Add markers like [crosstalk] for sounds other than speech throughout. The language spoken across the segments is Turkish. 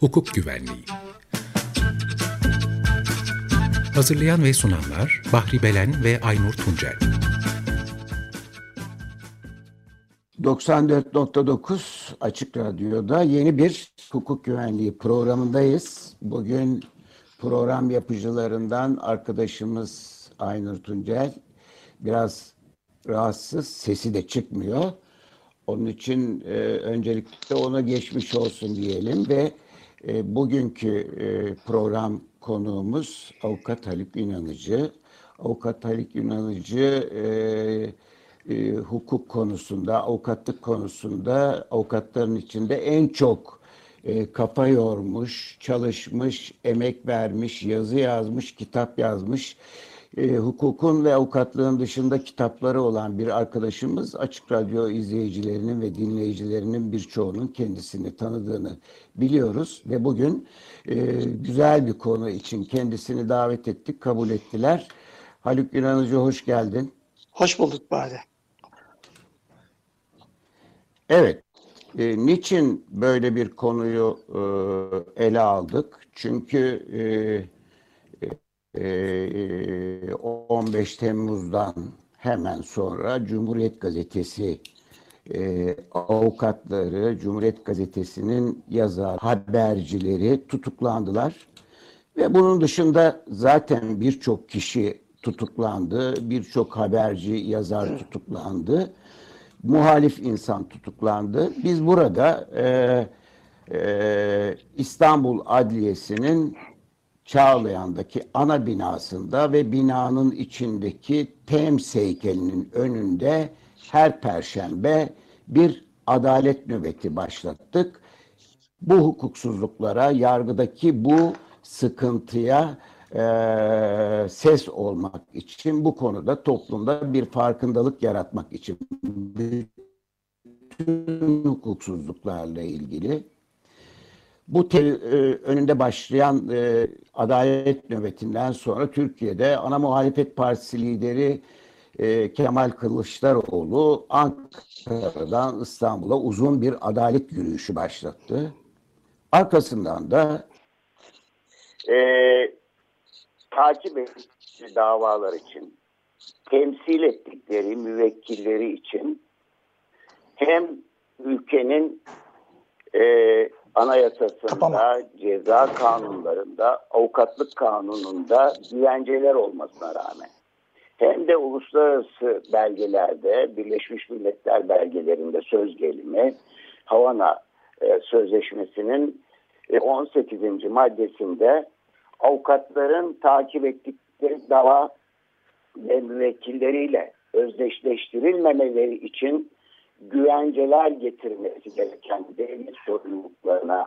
hukuk güvenliği. Hazırlayan ve sunanlar Bahri Belen ve Aynur Tuncel. 94.9 Açık Radyo'da yeni bir hukuk güvenliği programındayız. Bugün program yapıcılarından arkadaşımız Aynur Tuncel biraz rahatsız, sesi de çıkmıyor. Onun için e, öncelikle ona geçmiş olsun diyelim ve bugünkü e, program konuğumuz Avukat Haluk İnanıcı. Avukat Haluk İnanıcı e, e, hukuk konusunda, avukatlık konusunda avukatların içinde en çok e, kafa yormuş, çalışmış, emek vermiş, yazı yazmış, kitap yazmış e, hukukun ve avukatlığın dışında kitapları olan bir arkadaşımız Açık Radyo izleyicilerinin ve dinleyicilerinin birçoğunun kendisini tanıdığını biliyoruz ve bugün e, güzel bir konu için kendisini davet ettik, kabul ettiler. Haluk İnanıcı hoş geldin. Hoş bulduk bari. Evet, e, niçin böyle bir konuyu e, ele aldık? Çünkü e, 15 ee, Temmuz'dan hemen sonra Cumhuriyet Gazetesi e, avukatları, Cumhuriyet Gazetesi'nin yazar, habercileri tutuklandılar. Ve bunun dışında zaten birçok kişi tutuklandı, birçok haberci, yazar tutuklandı, muhalif insan tutuklandı. Biz burada e, e, İstanbul Adliyesi'nin Çağlayan'daki ana binasında ve binanın içindeki Thames heykelinin önünde her perşembe bir adalet nöbeti başlattık. Bu hukuksuzluklara, yargıdaki bu sıkıntıya e, ses olmak için bu konuda toplumda bir farkındalık yaratmak için bütün hukuksuzluklarla ilgili bu te, e, önünde başlayan e, adalet nöbetinden sonra Türkiye'de ana muhalefet partisi lideri e, Kemal Kılıçdaroğlu Ankara'dan İstanbul'a uzun bir adalet yürüyüşü başlattı. Arkasından da e, takip ettikleri davalar için temsil ettikleri müvekkilleri için hem ülkenin e, anayasasında, Kapama. ceza kanunlarında, avukatlık kanununda güvenceler olmasına rağmen hem de uluslararası belgelerde, Birleşmiş Milletler belgelerinde söz gelimi, Havana e, Sözleşmesi'nin e, 18. maddesinde avukatların takip ettikleri dava ve müvekkilleriyle özdeşleştirilmemeleri için güvenceler getirmesi gereken devlet sorumluluklarına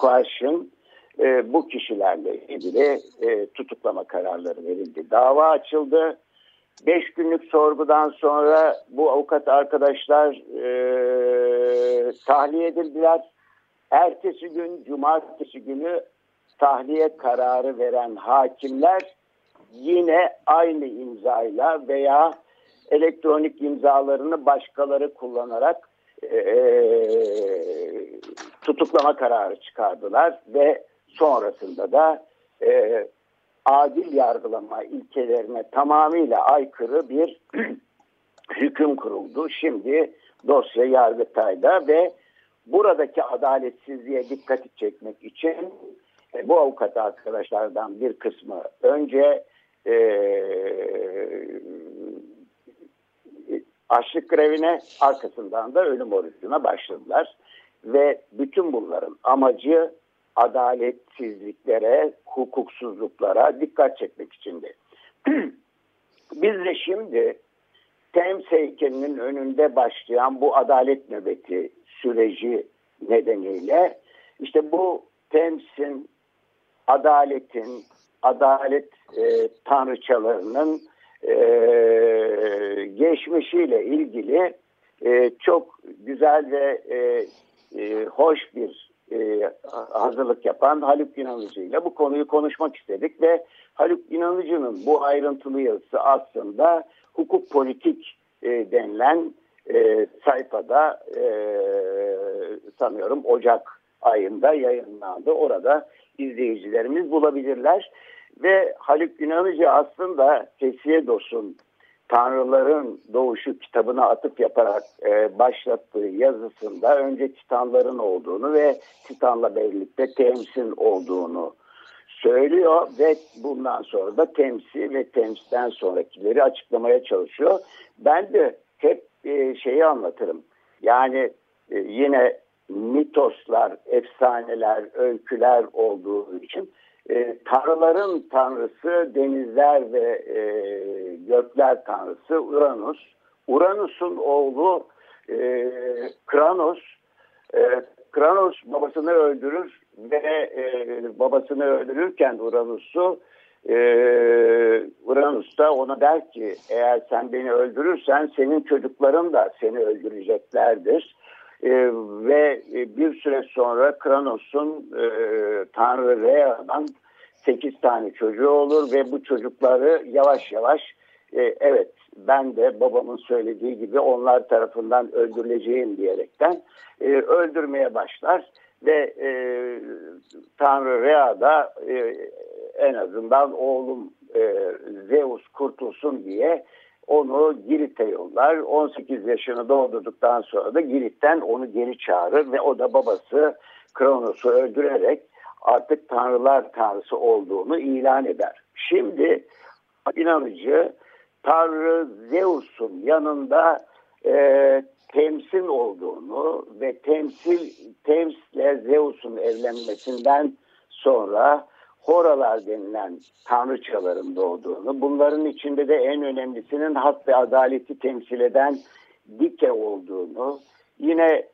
karşın e, bu kişilerle ilgili e, tutuklama kararları verildi. Dava açıldı. Beş günlük sorgudan sonra bu avukat arkadaşlar e, tahliye edildiler. Ertesi gün, cumartesi günü tahliye kararı veren hakimler yine aynı imzayla veya elektronik imzalarını başkaları kullanarak e, tutuklama kararı çıkardılar ve sonrasında da e, adil yargılama ilkelerine tamamıyla aykırı bir [clears throat] hüküm kuruldu. Şimdi dosya Yargıtay'da ve buradaki adaletsizliğe dikkati çekmek için e, bu avukat arkadaşlardan bir kısmı önce e, açlık grevine arkasından da ölüm orucuna başladılar. Ve bütün bunların amacı adaletsizliklere, hukuksuzluklara dikkat çekmek içindi. [clears throat] Biz de şimdi Thames heykelinin önünde başlayan bu adalet nöbeti süreci nedeniyle işte bu Thames'in adaletin, adalet e, tanrıçalarının e, geçmişiyle ilgili e, çok güzel ve e, e, hoş bir e, hazırlık yapan Haluk İnanıcı ile bu konuyu konuşmak istedik ve Haluk İnanıcı'nın bu ayrıntılı yazısı aslında hukuk politik e, denilen e, sayfada e, sanıyorum Ocak ayında yayınlandı. Orada izleyicilerimiz bulabilirler. Ve Haluk Yunanıcı aslında Hesiodos'un Tanrıların Doğuşu kitabına atıp yaparak e, başlattığı yazısında önce Titanların olduğunu ve Titan'la birlikte Tems'in olduğunu söylüyor ve bundan sonra da Tems'i ve Tems'ten sonrakileri açıklamaya çalışıyor. Ben de hep e, şeyi anlatırım. Yani e, yine mitoslar, efsaneler, öyküler olduğu için e, tanrıların tanrısı denizler ve e, gökler tanrısı Uranus. Uranus'un oğlu e, Kranos. E, Kranos babasını öldürür ve e, babasını öldürürken Uranus'u e, Uranus da ona der ki eğer sen beni öldürürsen senin çocukların da seni öldüreceklerdir. E, ve bir süre sonra Kranos'un e, Tanrı Rhea'dan 8 tane çocuğu olur ve bu çocukları yavaş yavaş e, evet ben de babamın söylediği gibi onlar tarafından öldürüleceğim diyerekten e, öldürmeye başlar ve e, Tanrı Rea da e, en azından oğlum e, Zeus kurtulsun diye onu Girit'e yollar. 18 yaşını doldurduktan sonra da Girit'ten onu geri çağırır ve o da babası Kronos'u öldürerek artık tanrılar tanrısı olduğunu ilan eder. Şimdi inanıcı Tanrı Zeus'un yanında e, temsil olduğunu ve temsil temsle Zeus'un evlenmesinden sonra Horalar denilen tanrıçaların doğduğunu, bunların içinde de en önemlisinin hak ve adaleti temsil eden Dike olduğunu, yine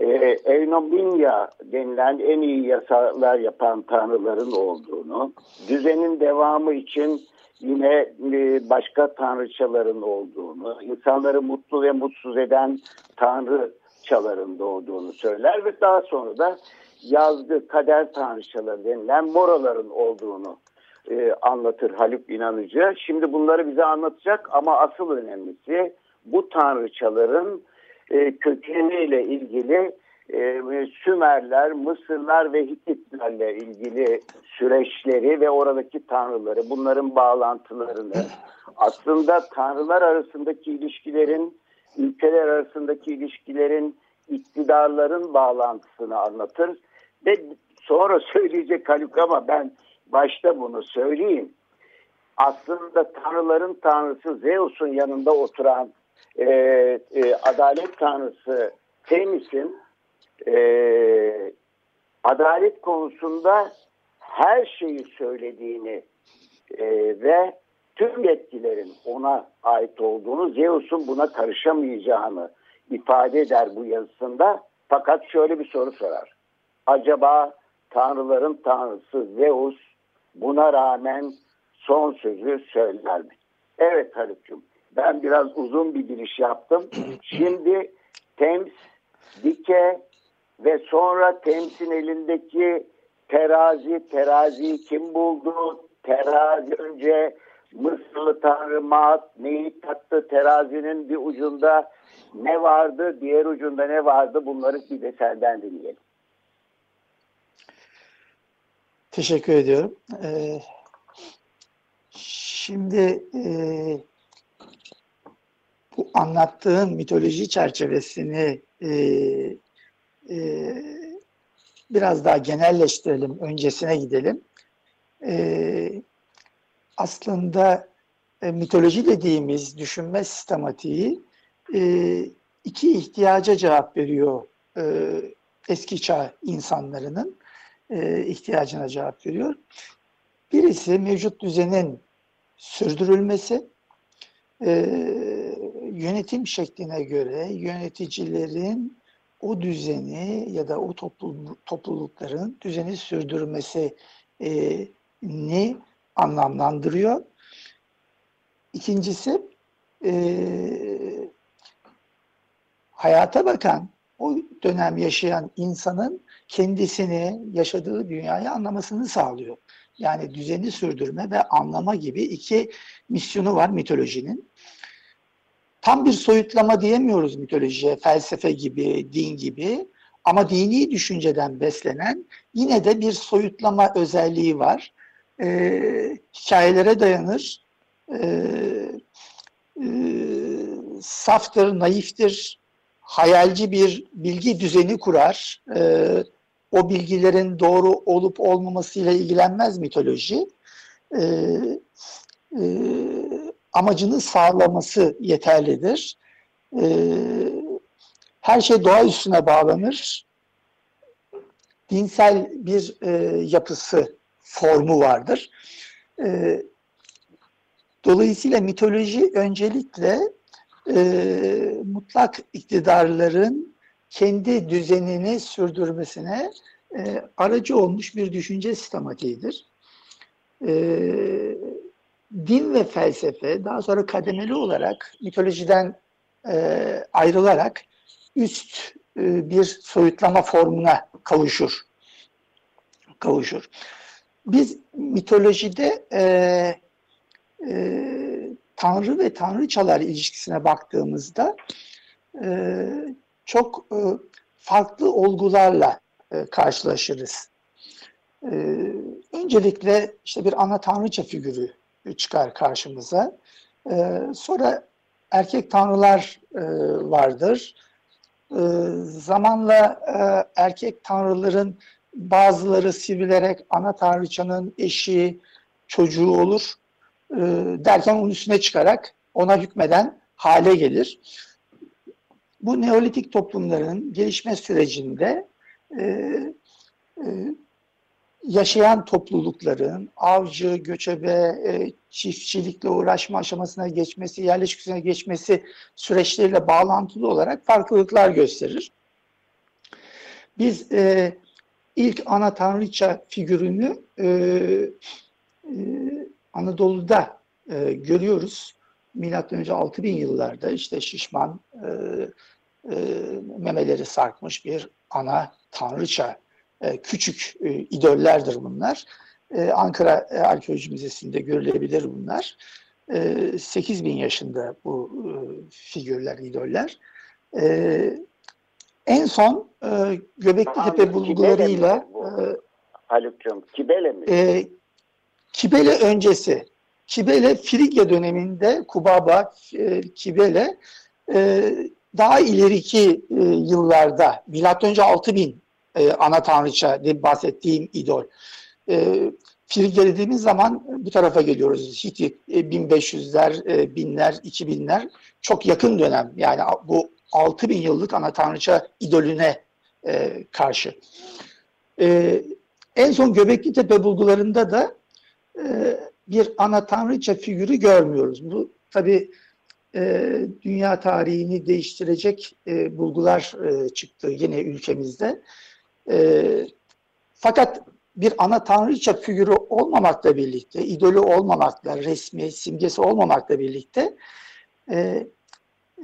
e, Eunominia denilen en iyi yasalar yapan tanrıların olduğunu, düzenin devamı için yine e, başka tanrıçaların olduğunu, insanları mutlu ve mutsuz eden tanrıçaların doğduğunu söyler ve daha sonra da yazgı, kader tanrıçaları denilen moraların olduğunu e, anlatır Haluk İnanıcı. Şimdi bunları bize anlatacak ama asıl önemlisi bu tanrıçaların e, kökeniyle ilgili e, Sümerler, Mısırlar ve Hititlerle ilgili süreçleri ve oradaki tanrıları, bunların bağlantılarını, aslında tanrılar arasındaki ilişkilerin, ülkeler arasındaki ilişkilerin, iktidarların bağlantısını anlatır. Ve sonra söyleyecek Haluk ama ben başta bunu söyleyeyim. Aslında tanrıların tanrısı Zeus'un yanında oturan e, e, adalet tanrısı Temis'in e, adalet konusunda her şeyi söylediğini e, ve tüm yetkilerin ona ait olduğunu, Zeus'un buna karışamayacağını ifade eder bu yazısında. Fakat şöyle bir soru sorar. Acaba tanrıların tanrısı Zeus buna rağmen son sözü söyler mi? Evet Haluk'cum ben biraz uzun bir giriş yaptım. [clears throat] Şimdi Thames, Dike ve sonra Tems'in elindeki terazi, teraziyi kim buldu? Terazi önce Mısırlı tanrı Maat neyi taktı terazinin bir ucunda ne vardı, diğer ucunda ne vardı bunları bir de senden dinleyelim. Teşekkür ediyorum. Ee, şimdi e, bu anlattığın mitoloji çerçevesini e, e, biraz daha genelleştirelim, öncesine gidelim. E, aslında e, mitoloji dediğimiz düşünme sistematiği e, iki ihtiyaca cevap veriyor e, eski çağ insanlarının e, ihtiyacına cevap veriyor. Birisi mevcut düzenin sürdürülmesi, e, yönetim şekline göre yöneticilerin o düzeni ya da o toplulukların düzeni sürdürmesi e, ni anlamlandırıyor. İkincisi e, hayata bakan, o dönem yaşayan insanın kendisini, yaşadığı dünyayı anlamasını sağlıyor. Yani düzeni sürdürme ve anlama gibi iki misyonu var mitolojinin tam bir soyutlama diyemiyoruz mitolojiye, felsefe gibi, din gibi. ama dini düşünceden beslenen yine de bir soyutlama özelliği var. E, hikayelere dayanır, e, e, saftır, naiftir, hayalci bir bilgi düzeni kurar. E, o bilgilerin doğru olup olmamasıyla ilgilenmez mitoloji. E, e, amacını sağlaması yeterlidir. E, her şey doğa üstüne bağlanır. Dinsel bir e, yapısı, formu vardır. E, dolayısıyla mitoloji öncelikle e, mutlak iktidarların kendi düzenini sürdürmesine e, aracı olmuş bir düşünce sistematiğidir. E, din ve felsefe daha sonra kademeli olarak mitolojiden e, ayrılarak üst e, bir soyutlama formuna kavuşur. Kavuşur. Biz mitolojide e, e, Tanrı ve Tanrıçalar ilişkisine baktığımızda e, çok e, farklı olgularla e, karşılaşırız. E, öncelikle işte bir ana tanrıça figürü çıkar karşımıza. E, sonra erkek tanrılar e, vardır. E, zamanla e, erkek tanrıların bazıları sivrilerek ana tanrıçanın eşi, çocuğu olur. E, derken onun üstüne çıkarak ona hükmeden hale gelir. Bu Neolitik toplumların gelişme sürecinde e, e, yaşayan toplulukların avcı, göçebe, çiftçilikle uğraşma aşamasına geçmesi, yerleşkesine geçmesi süreçleriyle bağlantılı olarak farklılıklar gösterir. Biz e, ilk ana tanrıça figürünü e, e, Anadolu'da e, görüyoruz. Milattan önce 6000 yıllarda işte şişman e, e, memeleri sarkmış bir ana tanrıça e, küçük e, idollerdir bunlar. E, Ankara e, Arkeoloji Müzesi'nde görülebilir bunlar. E, 8 bin yaşında bu e, figürler, idoller. E, en son e, Göbekli Tepe bulgularıyla e, Haluk'cum Kibele mi? E, Kibele öncesi. Kibele Frigya döneminde Kubaba, e, Kibele e, daha ileriki e, yıllarda önce 6000 e, ana tanrıça diye bahsettiğim idol. E, Frigya dediğimiz zaman bu tarafa geliyoruz. Hitit e, 1500'ler, e, binler, 2000'ler çok yakın dönem. Yani bu 6000 yıllık ana tanrıça idolüne karşı. En son Göbekli Tepe bulgularında da bir ana tanrıça figürü görmüyoruz. Bu tabi e, dünya tarihini değiştirecek e, bulgular e, çıktı yine ülkemizde. E, fakat bir ana tanrıça figürü olmamakla birlikte, idolü olmamakla, resmi, simgesi olmamakla birlikte e,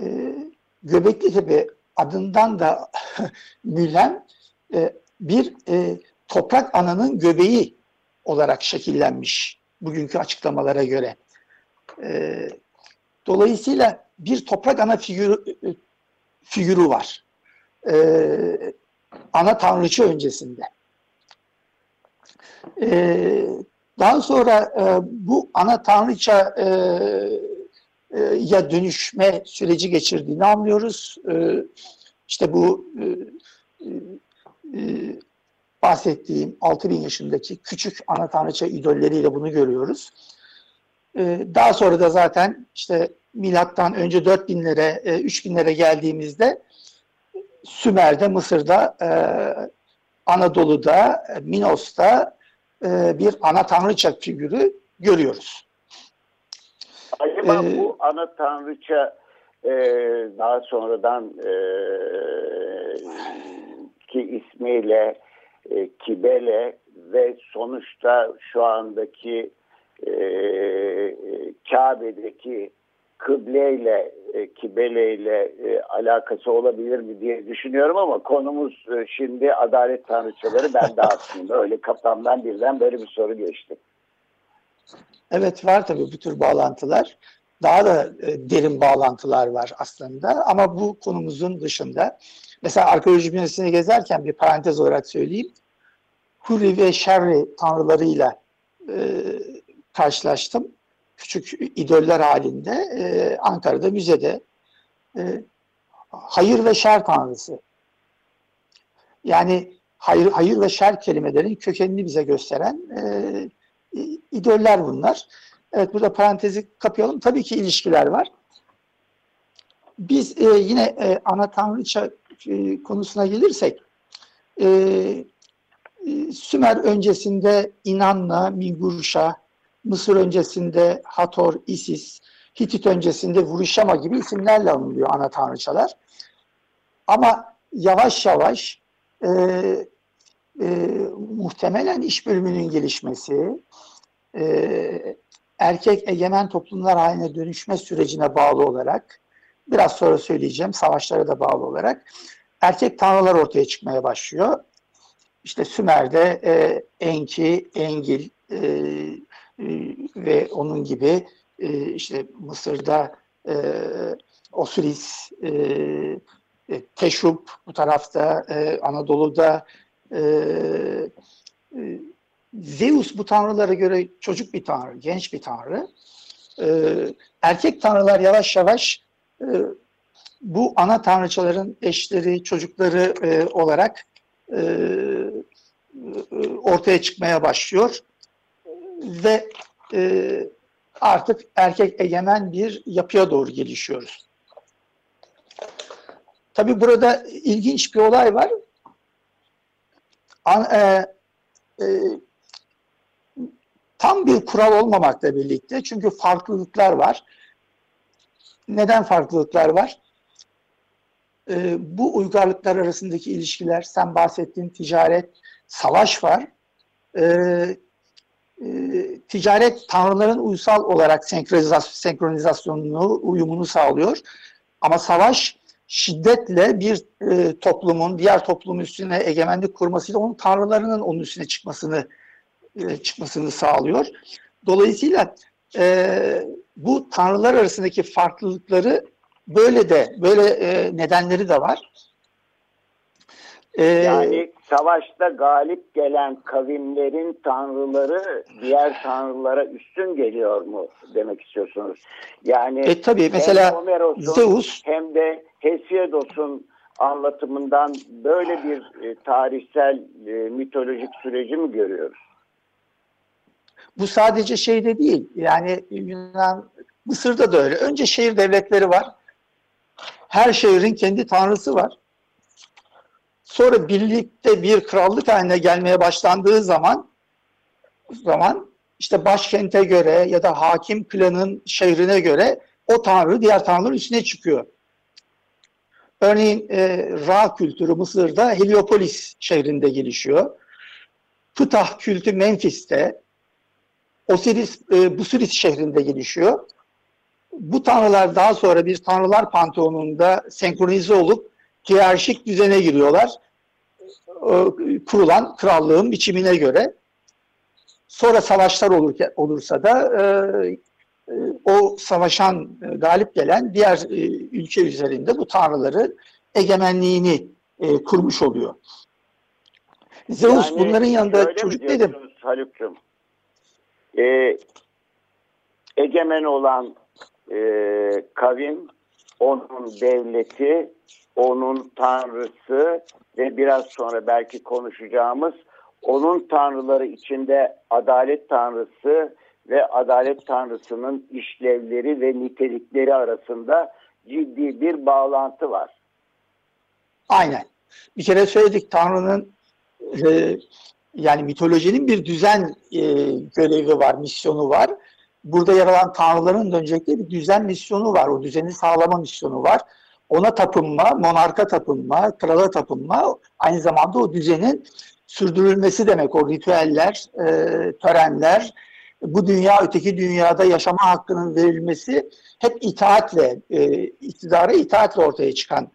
e, Göbekli Tepe adından da [laughs] mülen e, bir e, toprak ananın göbeği olarak şekillenmiş bugünkü açıklamalara göre. E, dolayısıyla bir toprak ana figürü, e, figürü var. E, ana tanrıçı öncesinde. E, daha sonra e, bu ana tanrıça e, e, ya dönüşme süreci geçirdiğini anlıyoruz. E, işte bu e, e, bahsettiğim 6000 yaşındaki küçük ana tanrıça idolleriyle bunu görüyoruz. E, daha sonra da zaten işte milattan önce 4000'lere, e, 3000'lere geldiğimizde Sümer'de, Mısır'da, e, Anadolu'da, Minos'ta e, bir ana tanrıça figürü görüyoruz. Acaba ee, bu ana tanrıça e, daha sonradan e, ki ismiyle e, Kibele ve sonuçta şu andaki e, Kabe'deki kıbleyle, e, kibeleyle e, alakası olabilir mi diye düşünüyorum ama konumuz e, şimdi adalet tanrıçaları ben de aslında öyle kafamdan birden böyle bir soru geçti. Evet var tabii bu tür bağlantılar. Daha da e, derin bağlantılar var aslında ama bu konumuzun dışında. Mesela arkeoloji müzesine gezerken bir parantez olarak söyleyeyim. Huri ve Şerri tanrılarıyla e, karşılaştım. Küçük idoller halinde e, Ankara'da müzede e, hayır ve şer tanrısı. Yani hayır, hayır ve şer kelimelerin kökenini bize gösteren e, idoller bunlar. Evet burada parantezi kapayalım. Tabii ki ilişkiler var. Biz e, yine e, ana tanrıça e, konusuna gelirsek e, e, Sümer öncesinde İnanna, Minguruşa, Mısır öncesinde Hator, Isis, Hitit öncesinde Vuruşama gibi isimlerle anılıyor ana tanrıçalar. Ama yavaş yavaş e, e, muhtemelen iş bölümünün gelişmesi, e, erkek egemen toplumlar haline dönüşme sürecine bağlı olarak, biraz sonra söyleyeceğim savaşlara da bağlı olarak, erkek tanrılar ortaya çıkmaya başlıyor. İşte Sümer'de e, Enki, Engil e, e, ve onun gibi e, işte Mısır'da e, Osiris, e, e, Teşub bu tarafta, e, Anadolu'da e, e, Zeus bu tanrılara göre çocuk bir tanrı, genç bir tanrı. E, erkek tanrılar yavaş yavaş e, bu ana tanrıçaların eşleri, çocukları e, olarak e, e ortaya çıkmaya başlıyor. Ve e, artık erkek egemen bir yapıya doğru gelişiyoruz. Tabi burada ilginç bir olay var. An, e, e, tam bir kural olmamakla birlikte çünkü farklılıklar var. Neden farklılıklar var? E, bu uygarlıklar arasındaki ilişkiler, sen bahsettiğin ticaret, savaş var. E, e, ticaret tanrıların uysal olarak senkronizasyonunu, uyumunu sağlıyor. Ama savaş şiddetle bir e, toplumun diğer toplumun üstüne egemenlik kurmasıyla onun tanrılarının onun üstüne çıkmasını e, çıkmasını sağlıyor. Dolayısıyla e, bu tanrılar arasındaki farklılıkları böyle de böyle e, nedenleri de var. E, yani savaşta galip gelen kavimlerin tanrıları diğer tanrılara üstün geliyor mu demek istiyorsunuz? Yani e, tabii mesela Zeus hem de Hesiodos'un anlatımından böyle bir e, tarihsel e, mitolojik süreci mi görüyoruz? Bu sadece şeyde değil. Yani Yunan, Mısır'da da öyle. Önce şehir devletleri var. Her şehrin kendi tanrısı var. Sonra birlikte bir krallık haline gelmeye başlandığı zaman zaman işte başkente göre ya da hakim klanın şehrine göre o tanrı diğer tanrıların üstüne çıkıyor. Örneğin e, Ra kültürü Mısır'da Heliopolis şehrinde gelişiyor. Ptah kültü Memphis'te, Osiris e, Busiris şehrinde gelişiyor. Bu tanrılar daha sonra bir tanrılar panteonunda senkronize olup hiyerarşik düzene giriyorlar. E, kurulan krallığın biçimine göre. Sonra savaşlar olur, olursa da e, e, o savaşan, e, galip gelen diğer e, ülke üzerinde bu tanrıları egemenliğini kurmuş oluyor. Zeus yani bunların yanında çocuk dedim. Haluk'cum, e, egemen olan e, kavim, onun devleti, onun tanrısı ve biraz sonra belki konuşacağımız onun tanrıları içinde adalet tanrısı ve adalet tanrısının işlevleri ve nitelikleri arasında ciddi bir bağlantı var. Aynen. Bir kere söyledik Tanrı'nın e, yani mitolojinin bir düzen e, görevi var, misyonu var. Burada yer alan tanrıların öncelikle bir düzen misyonu var. O düzeni sağlama misyonu var. Ona tapınma, monarka tapınma, krala tapınma aynı zamanda o düzenin sürdürülmesi demek. O ritüeller, e, törenler, bu dünya öteki dünyada yaşama hakkının verilmesi hep itaatle, e, iktidara itaatle ortaya çıkan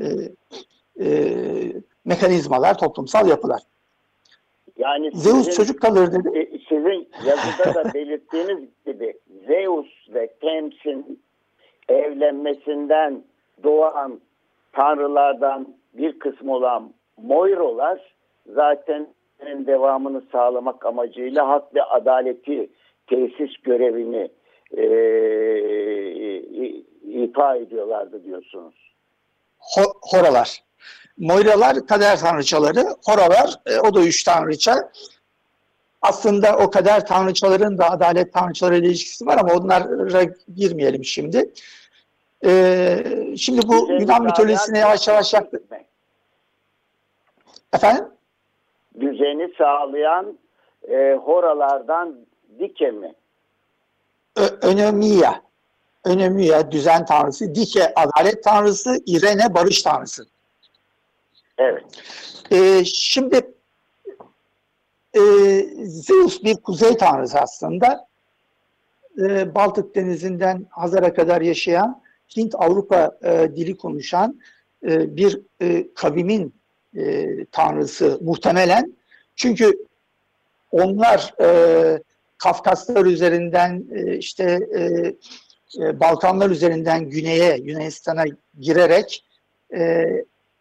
e, e, mekanizmalar, toplumsal yapılar. Yani Zeus sizin, çocuk kalır dedi. E, sizin yazıda da [laughs] belirttiğiniz gibi Zeus ve Tems'in evlenmesinden doğan tanrılardan bir kısmı olan Moirolar zaten devamını sağlamak amacıyla hak ve adaleti tesis görevini e, ifa ediyorlardı diyorsunuz. horalar. Moiralar kader tanrıçaları, horalar e, o da üç tanrıça. Aslında o kader tanrıçaların da adalet tanrıçaları ile ilişkisi var ama onlara girmeyelim şimdi. E, şimdi bu Düzeni Yunan mitolojisine yavaş yavaş yaklaştık. Efendim? Düzeni sağlayan e, horalardan Dike mi? Önemia. Önemia düzen tanrısı, Dike adalet tanrısı, Irene barış tanrısı. Evet. Ee, şimdi e, Zeus bir kuzey tanrısı aslında. E, Baltık denizinden Hazar'a kadar yaşayan, Hint-Avrupa e, dili konuşan e, bir e, kavimin e, tanrısı muhtemelen. Çünkü onlar e, Kafkaslar üzerinden e, işte e, e, Balkanlar üzerinden güneye, Yunanistan'a girerek e,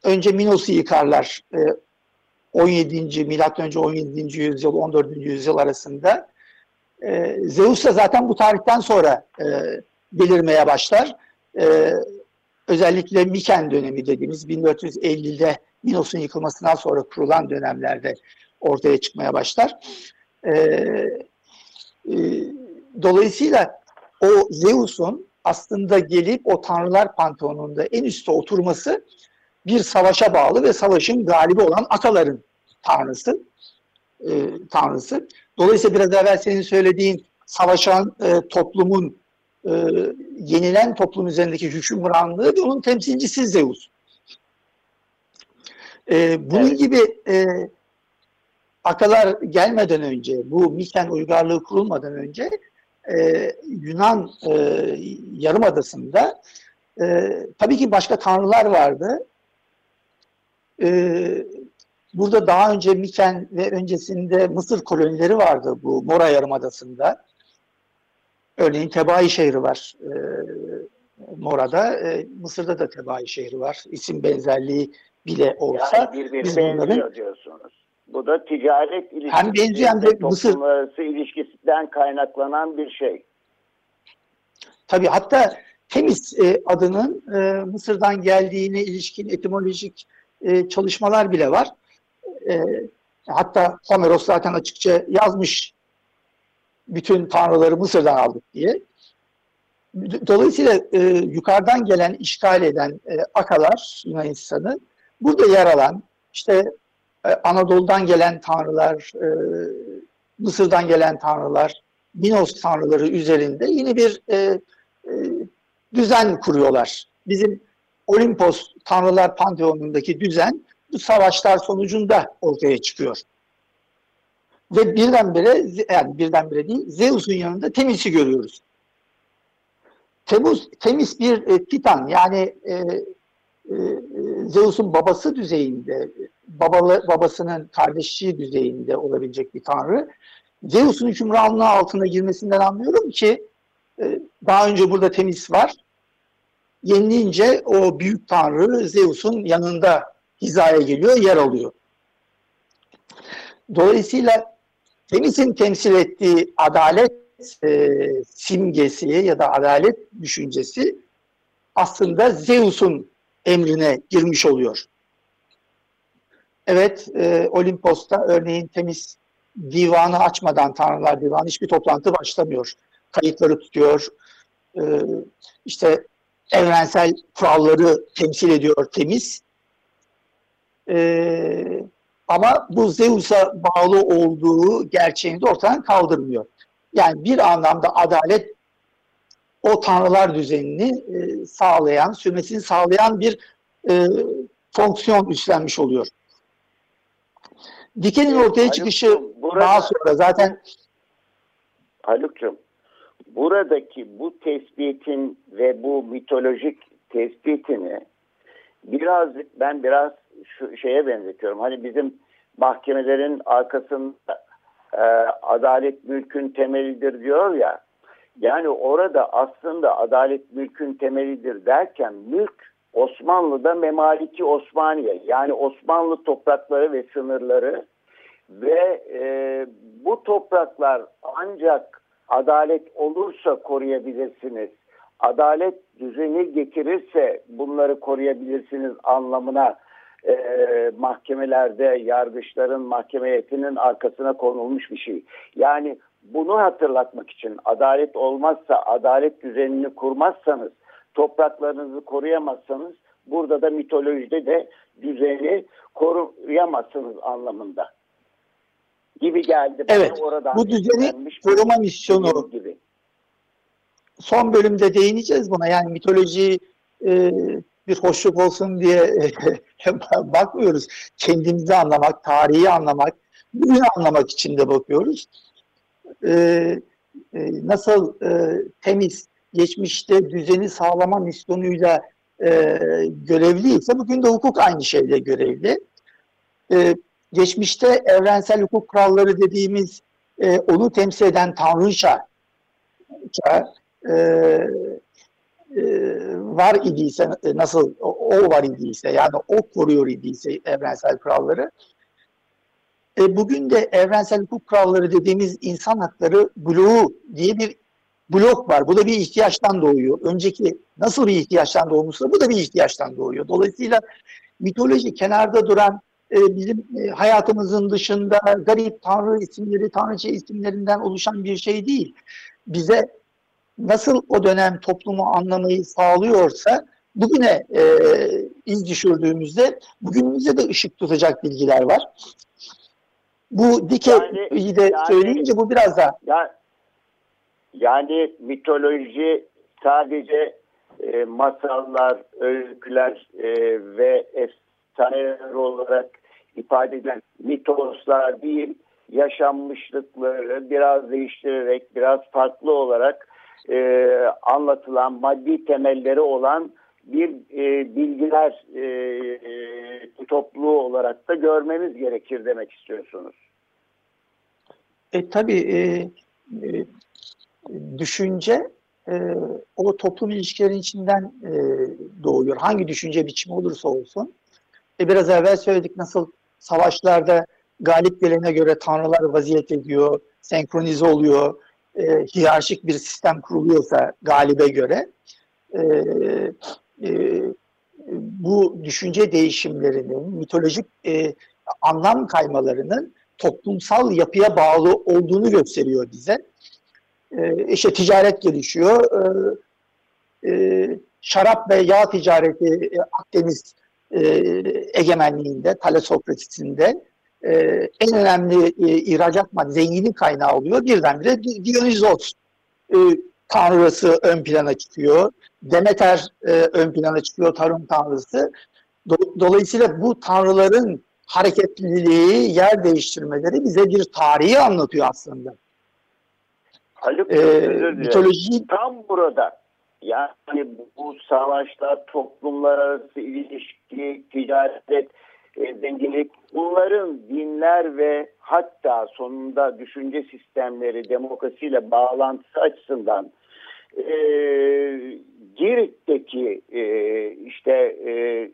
önce Minos'u yıkarlar. E, 17. milattan önce 17. yüzyıl 14. yüzyıl arasında. E, Zeus da zaten bu tarihten sonra e, belirmeye başlar. E, özellikle Miken dönemi dediğimiz 1450'de Minos'un yıkılmasından sonra kurulan dönemlerde ortaya çıkmaya başlar. E, e, dolayısıyla o Zeus'un aslında gelip o tanrılar panteonunda en üstte oturması bir savaşa bağlı ve savaşın galibi olan ataların tanrısı. E, tanrısı. Dolayısıyla biraz evvel senin söylediğin savaşan e, toplumun e, yenilen toplum üzerindeki hükümranlığı ve onun temsilcisi Zeus. E, bunun evet. gibi e, akalar gelmeden önce, bu Miken uygarlığı kurulmadan önce e, Yunan e, Yarımadası'nda e, tabii ki başka tanrılar vardı. E, burada daha önce Miken ve öncesinde Mısır kolonileri vardı bu Mora Yarımadası'nda. Örneğin Tebai şehri var e, Mora'da. E, Mısır'da da Tebai şehri var. İsim benzerliği bile olsa. Yani birbirine benziyor bunların, diyorsunuz. Bu da ticaret ilişkisi. Hem benziyor hem de Mısır. arası ilişkisinden kaynaklanan bir şey. Tabii hatta Temis e, adının e, Mısır'dan geldiğine ilişkin etimolojik e, çalışmalar bile var. E, hatta Homeros zaten açıkça yazmış bütün tanrıları Mısır'dan aldık diye. Dolayısıyla e, yukarıdan gelen, işgal eden e, akalar Yunanistan'ı burada yer alan, işte e, Anadolu'dan gelen tanrılar, e, Mısır'dan gelen tanrılar, Minos tanrıları üzerinde yeni bir e, e, düzen kuruyorlar. Bizim Olimpos tanrılar panteonundaki düzen bu savaşlar sonucunda ortaya çıkıyor. Ve birdenbire, yani birdenbire değil, Zeus'un yanında Temis'i görüyoruz. Temus, Temis bir e, titan, yani e, e, Zeus'un babası düzeyinde, babalı, babasının kardeşliği düzeyinde olabilecek bir tanrı. Zeus'un hükümranlığı altına girmesinden anlıyorum ki e, daha önce burada Temis var. Yenilince o büyük tanrı Zeus'un yanında hizaya geliyor, yer alıyor. Dolayısıyla Temis'in temsil ettiği adalet e, simgesi ya da adalet düşüncesi aslında Zeus'un emrine girmiş oluyor. Evet, e, Olimpos'ta örneğin temiz divanı açmadan Tanrılar Divanı hiçbir toplantı başlamıyor. Kayıtları tutuyor. E, işte evrensel kuralları temsil ediyor temiz. E, ama bu Zeus'a bağlı olduğu gerçeğini de ortadan kaldırmıyor. Yani bir anlamda adalet o tanrılar düzenini e, sağlayan, sürmesini sağlayan bir e, fonksiyon üstlenmiş oluyor. Dikenin ortaya çıkışı burada, daha sonra zaten Haluk'cum buradaki bu tespitin ve bu mitolojik tespitini biraz ben biraz şu şeye benzetiyorum. Hani bizim mahkemelerin arkasında e, adalet mülkün temelidir diyor ya. Yani orada aslında adalet mülkün temelidir derken mülk Osmanlı'da Memaliki Osmaniye yani Osmanlı toprakları ve sınırları ve e, bu topraklar ancak adalet olursa koruyabilirsiniz. Adalet düzeni getirirse bunları koruyabilirsiniz anlamına e, mahkemelerde yargıçların mahkemeyetinin arkasına konulmuş bir şey. Yani bunu hatırlatmak için adalet olmazsa adalet düzenini kurmazsanız topraklarınızı koruyamazsanız burada da mitolojide de düzeni koruyamazsınız anlamında gibi geldi. Evet, oradan bu düzeni koruma misyonu gibi. son bölümde değineceğiz buna. Yani mitoloji e, bir hoşluk olsun diye [laughs] bakmıyoruz. Kendimizi anlamak, tarihi anlamak, bugünü anlamak için de bakıyoruz. E, e, nasıl e, temiz, geçmişte düzeni sağlama misyonuyla e, görevliyse bugün de hukuk aynı şeyle görevli. E, geçmişte evrensel hukuk kuralları dediğimiz e, onu temsil eden Tanrıça e, e, var idiyse e, nasıl o, o var idiyse yani o koruyor idiyse evrensel kuralları e, bugün de evrensel hukuk kuralları dediğimiz insan hakları bloğu diye bir blok var. Bu da bir ihtiyaçtan doğuyor. Önceki nasıl bir ihtiyaçtan doğmuşsa bu da bir ihtiyaçtan doğuyor. Dolayısıyla mitoloji kenarda duran e, bizim e, hayatımızın dışında garip tanrı isimleri, tanrıça isimlerinden oluşan bir şey değil. Bize nasıl o dönem toplumu anlamayı sağlıyorsa bugüne e, iz düşürdüğümüzde bugünümüze de ışık tutacak bilgiler var. Bu dike yani, de yani, söyleyince bu biraz daha. Ya, yani mitoloji sadece e, masallar, öyküler e, ve efsaneler olarak ifade edilen mitoslar değil, yaşanmışlıkları biraz değiştirerek, biraz farklı olarak e, anlatılan maddi temelleri olan bir e, bilgiler e, e, topluluğu olarak da görmemiz gerekir demek istiyorsunuz. E, tabii e, e, düşünce e, o toplum ilişkilerin içinden e, doğuyor. Hangi düşünce biçimi olursa olsun. E, biraz evvel söyledik nasıl savaşlarda galip gelene göre tanrılar vaziyet ediyor, senkronize oluyor e, hiyerarşik bir sistem kuruluyorsa galibe göre e, e, bu düşünce değişimlerinin, mitolojik e, anlam kaymalarının toplumsal yapıya bağlı olduğunu gösteriyor bize. E, işte ticaret gelişiyor. E, e, şarap ve yağ ticareti e, Akdeniz e, egemenliğinde, Talesokrasisinde e, en önemli e, ihracat madde, zenginlik kaynağı oluyor. Birdenbire Dionizos e, tanrısı ön plana çıkıyor. Demeter e, ön plana çıkıyor, tarım tanrısı. Do, dolayısıyla bu tanrıların hareketliliği, yer değiştirmeleri bize bir tarihi anlatıyor aslında. Haluk, ee, mitoloji tam burada yani bu savaşlar, toplumlar arası ilişki, ticaret, e, zenginlik bunların dinler ve hatta sonunda düşünce sistemleri demokrasiyle bağlantısı açısından e, Girit'teki e, işte e,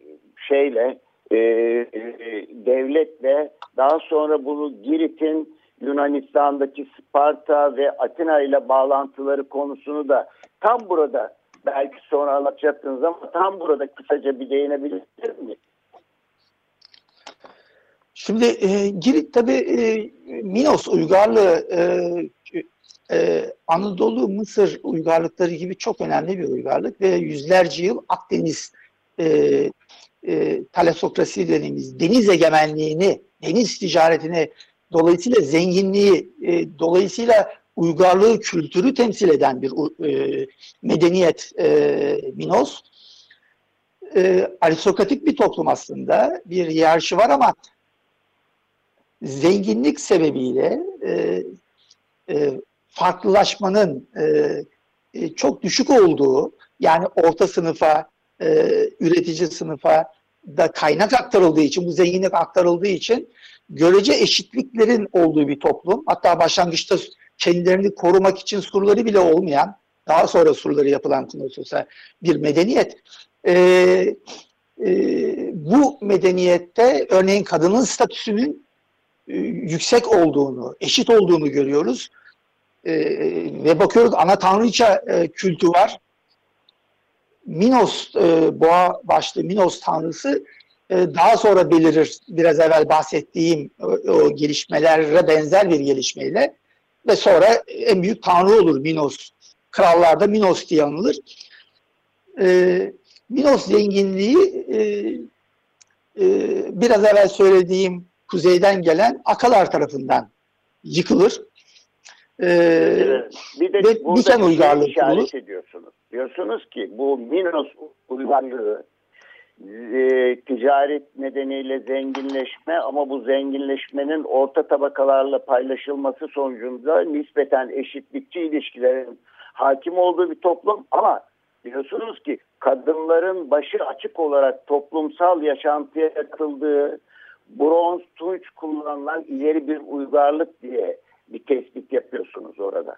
şeyle e, devletle daha sonra bunu Girit'in Yunanistan'daki Sparta ve Atina ile bağlantıları konusunu da tam burada belki sonra anlatacaksınız ama tam burada kısaca bir değinebilir miyiz? Şimdi e, Girit tabi e, Minos uygarlığı e, e, Anadolu, Mısır uygarlıkları gibi çok önemli bir uygarlık ve yüzlerce yıl Akdeniz e, e, talesokrasi dediğimiz deniz egemenliğini, deniz ticaretini dolayısıyla zenginliği, e, dolayısıyla uygarlığı, kültürü temsil eden bir e, medeniyet e, Minos. E, aristokratik bir toplum aslında. Bir hiyerarşi var ama zenginlik sebebiyle e, e, farklılaşmanın e, e, çok düşük olduğu yani orta sınıfa, e, üretici sınıfa da kaynak aktarıldığı için, bu zenginlik aktarıldığı için görece eşitliklerin olduğu bir toplum. Hatta başlangıçta kendilerini korumak için surları bile olmayan daha sonra soruları yapılan Knosos'a bir medeniyet. E, e, bu medeniyette örneğin kadının statüsünün e, yüksek olduğunu, eşit olduğunu görüyoruz. E, ve bakıyoruz ana tanrıça e, kültü var. Minos, e, boğa başlı Minos tanrısı e, daha sonra belirir biraz evvel bahsettiğim o, o gelişmelere benzer bir gelişmeyle ve sonra en büyük tanrı olur Minos. Krallarda Minos diye anılır. E, Minos zenginliği e, e, biraz evvel söylediğim kuzeyden gelen Akalar tarafından yıkılır. E, bir de ve Miken şey uygarlığı işaret ediyorsunuz. Diyorsunuz ki bu Minos uygarlığı e, ticaret nedeniyle zenginleşme ama bu zenginleşmenin orta tabakalarla paylaşılması sonucunda nispeten eşitlikçi ilişkilerin hakim olduğu bir toplum ama biliyorsunuz ki kadınların başı açık olarak toplumsal yaşantıya katıldığı bronz tunç kullanılan ileri bir uygarlık diye bir tespit yapıyorsunuz orada.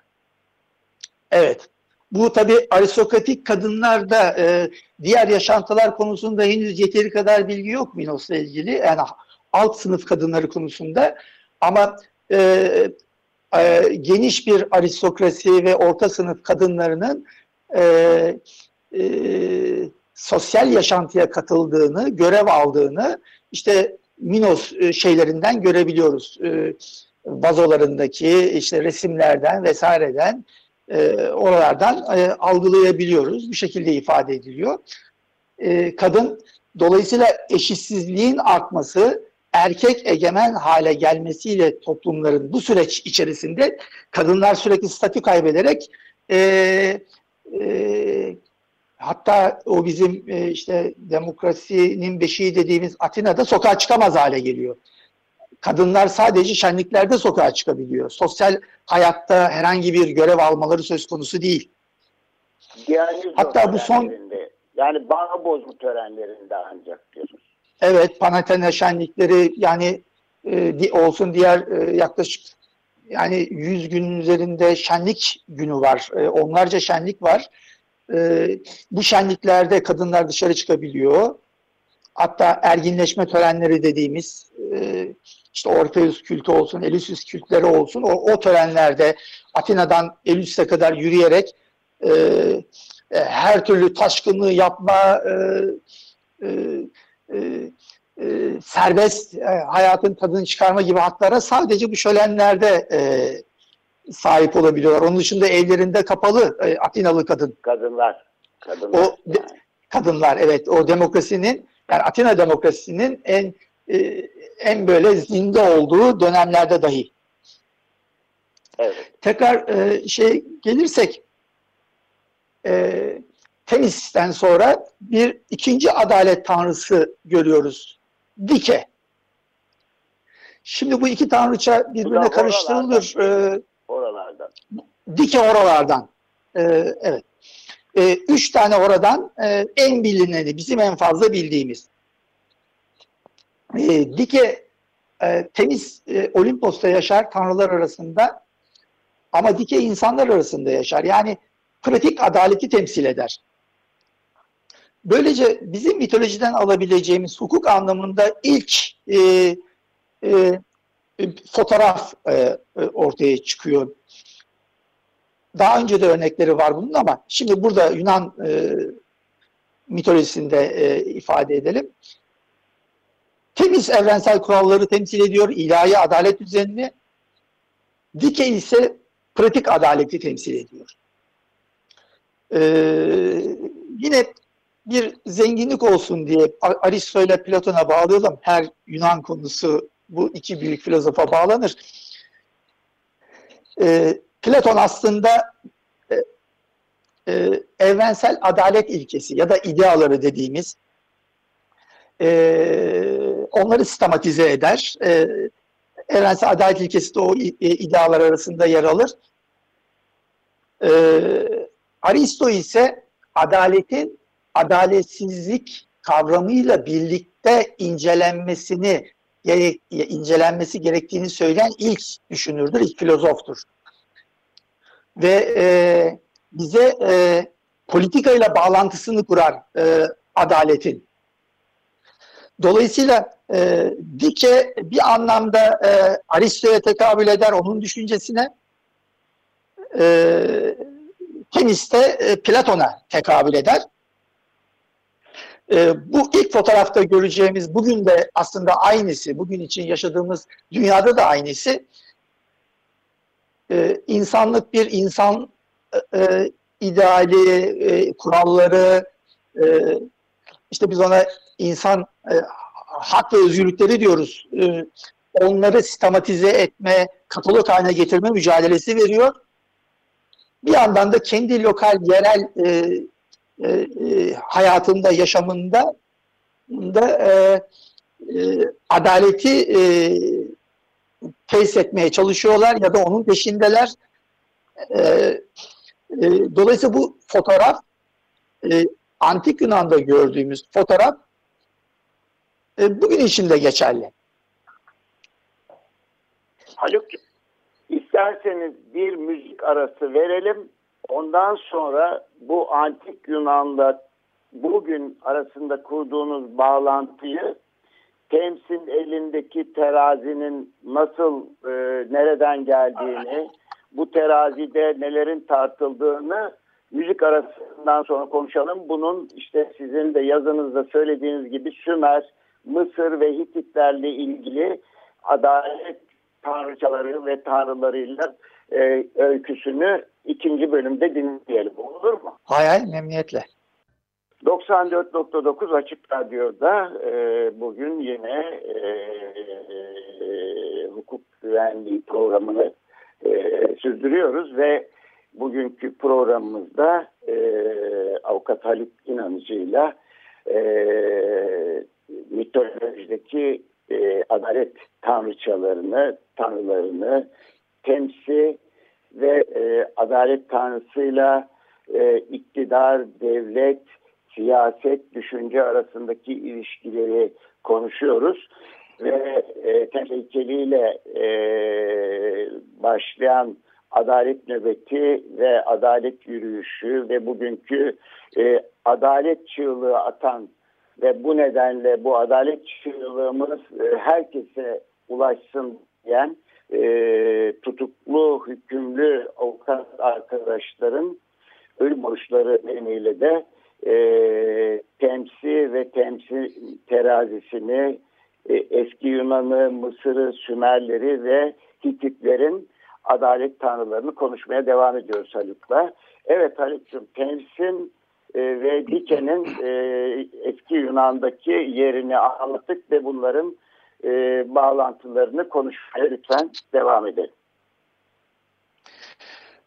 Evet. Bu tabi aristokratik kadınlarda e, diğer yaşantılar konusunda henüz yeteri kadar bilgi yok Minos'la ilgili. Yani alt sınıf kadınları konusunda. Ama e, e, geniş bir aristokrasi ve orta sınıf kadınlarının e, e, sosyal yaşantıya katıldığını, görev aldığını işte Minos e, şeylerinden görebiliyoruz. E, vazolarındaki işte resimlerden vesaireden e, oralardan e, algılayabiliyoruz. Bu şekilde ifade ediliyor. E, kadın dolayısıyla eşitsizliğin artması, erkek egemen hale gelmesiyle toplumların bu süreç içerisinde kadınlar sürekli statü kaybederek e, e, hatta o bizim e, işte demokrasinin beşiği dediğimiz Atina'da sokağa çıkamaz hale geliyor kadınlar sadece şenliklerde sokağa çıkabiliyor. Sosyal hayatta herhangi bir görev almaları söz konusu değil. Diyanet Hatta bu son yani bağ bozma törenlerinde ancak diyoruz. Evet, Panathena şenlikleri yani e, olsun diğer e, yaklaşık yani 100 günün üzerinde şenlik günü var. E, onlarca şenlik var. E, bu şenliklerde kadınlar dışarı çıkabiliyor. Hatta erginleşme törenleri dediğimiz e, işte Orpheus kültü olsun, Eleusis kültleri olsun o, o törenlerde Atina'dan Eleusis kadar yürüyerek e, e, her türlü taşkınlığı yapma, e, e, e, e, serbest e, hayatın tadını çıkarma gibi haklara sadece bu şölenlerde e, sahip olabiliyorlar. Onun dışında evlerinde kapalı e, Atinalı kadın. Kadınlar. Kadınlar. O de, kadınlar evet o demokrasinin yani Atina demokrasisinin en e, en böyle zinde olduğu dönemlerde dahi. Evet. Tekrar e, şey gelirsek e, Temis'ten sonra bir ikinci adalet tanrısı görüyoruz. Dike. Şimdi bu iki tanrıça birbirine karıştırılır. Oralardan. E, oralardan. Dike oralardan. E, evet. E, üç tane oradan e, en bilineni, bizim en fazla bildiğimiz e, Dike e, temiz e, Olimpos'ta yaşar tanrılar arasında ama Dike insanlar arasında yaşar. Yani pratik adaleti temsil eder. Böylece bizim mitolojiden alabileceğimiz hukuk anlamında ilk e, e, fotoğraf e, e ortaya çıkıyor. Daha önce de örnekleri var bunun ama şimdi burada Yunan e, mitolojisinde e, ifade edelim temiz evrensel kuralları temsil ediyor, ilahi adalet düzenini. Dike ise pratik adaleti temsil ediyor. Ee, yine bir zenginlik olsun diye Aristo ile Platon'a bağlayalım. Her Yunan konusu bu iki büyük filozofa bağlanır. Ee, Platon aslında e, e, evrensel adalet ilkesi ya da ideaları dediğimiz e, onları sistematize eder. E, evrensel adalet ilkesi de o e, idealar arasında yer alır. E, Aristo ise adaletin adaletsizlik kavramıyla birlikte incelenmesini gerek, incelenmesi gerektiğini söyleyen ilk düşünürdür, ilk filozoftur. Ve e, bize e, politikayla bağlantısını kurar e, adaletin. Dolayısıyla e, Dike bir anlamda e, Aristo'ya tekabül eder, onun düşüncesine. E, teniste e, Platon'a tekabül eder. E, bu ilk fotoğrafta göreceğimiz bugün de aslında aynısı, bugün için yaşadığımız dünyada da aynısı. E, insanlık bir insan e, e ideali, e, kuralları, e, işte biz ona insan e, hak ve özgürlükleri diyoruz. E, onları sistematize etme, katalog haline getirme mücadelesi veriyor. Bir yandan da kendi lokal, yerel e, e, e, hayatında, yaşamında da e, e, adaleti e, tesis etmeye çalışıyorlar ya da onun peşindeler. E, e, dolayısıyla bu fotoğraf e, Antik Yunan'da gördüğümüz fotoğraf e, bugün için de geçerli. Haluk, isterseniz bir müzik arası verelim. Ondan sonra bu antik Yunan'la bugün arasında kurduğunuz bağlantıyı temsil elindeki terazinin nasıl e, nereden geldiğini, bu terazide nelerin tartıldığını müzik arasından sonra konuşalım. Bunun işte sizin de yazınızda söylediğiniz gibi Sümer, Mısır ve Hititlerle ilgili adalet tanrıçaları ve tanrılarıyla e, öyküsünü ikinci bölümde dinleyelim. Olur mu? Hay hay memnuniyetle. 94.9 Açık Radyo'da e, bugün yine e, e, hukuk güvenliği programını e, sürdürüyoruz ve bugünkü programımızda e, avukat Haluk İnanıcı'yla e, mitolojideki e, adalet tanrıçalarını, tanrılarını temsil ve e, adalet tanrısıyla e, iktidar, devlet, siyaset, düşünce arasındaki ilişkileri konuşuyoruz. Ve e, tehlikeliyle e, başlayan adalet nöbeti ve adalet yürüyüşü ve bugünkü e, adalet çığlığı atan ve bu nedenle bu adalet çığlığımız e, herkese ulaşsın diyen e, tutuklu, hükümlü avukat arkadaşların ölüm borçları nedeniyle de e, temsil ve temsil terazisini e, eski Yunan'ı, Mısır'ı, Sümerleri ve Hititlerin adalet tanrılarını konuşmaya devam ediyoruz Haluk'la. Evet Haluk'cum temsil e, ve Dike'nin e, eski Yunan'daki yerini anlattık ve bunların e, bağlantılarını konuşmaya lütfen devam edelim.